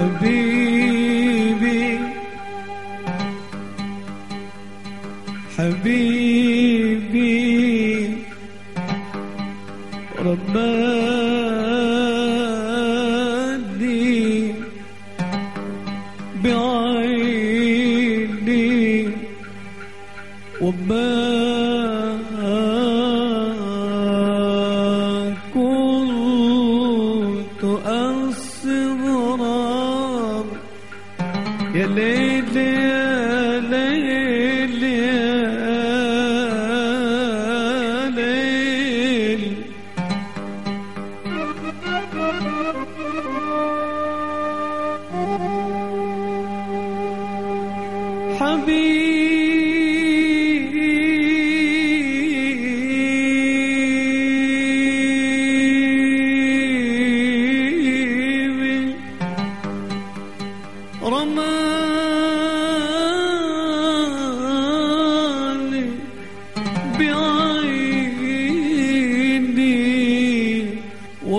حبيبي حبيبي Lately.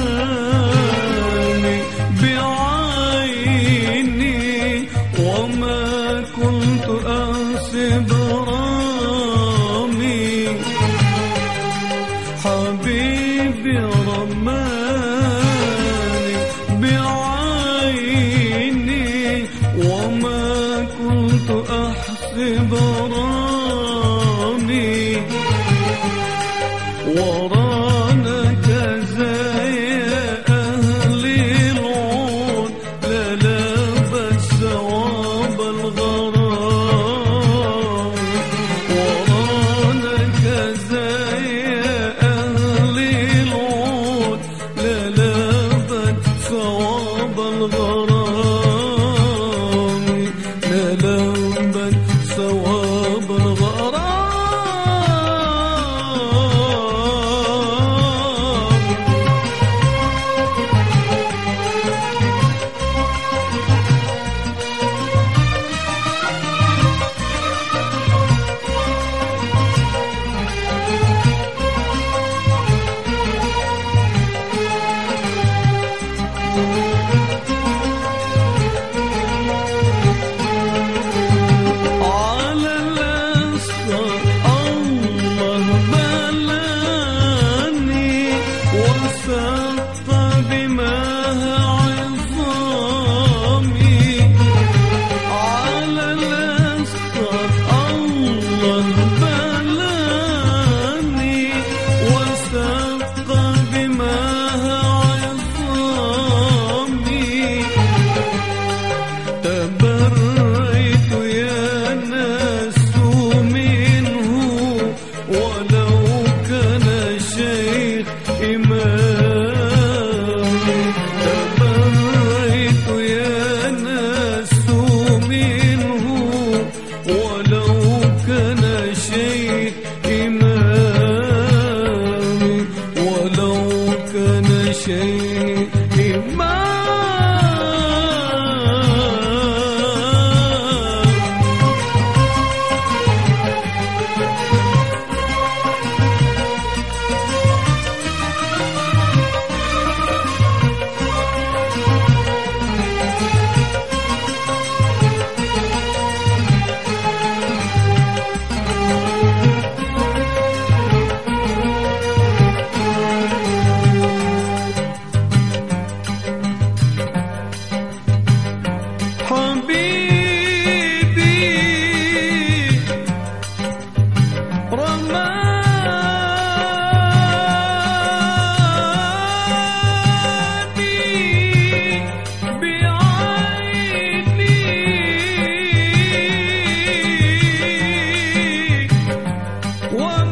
برماني بعيني وما كنت أحسب رامي. حبيبي رماني بعيني وما كنت أحسب رامي one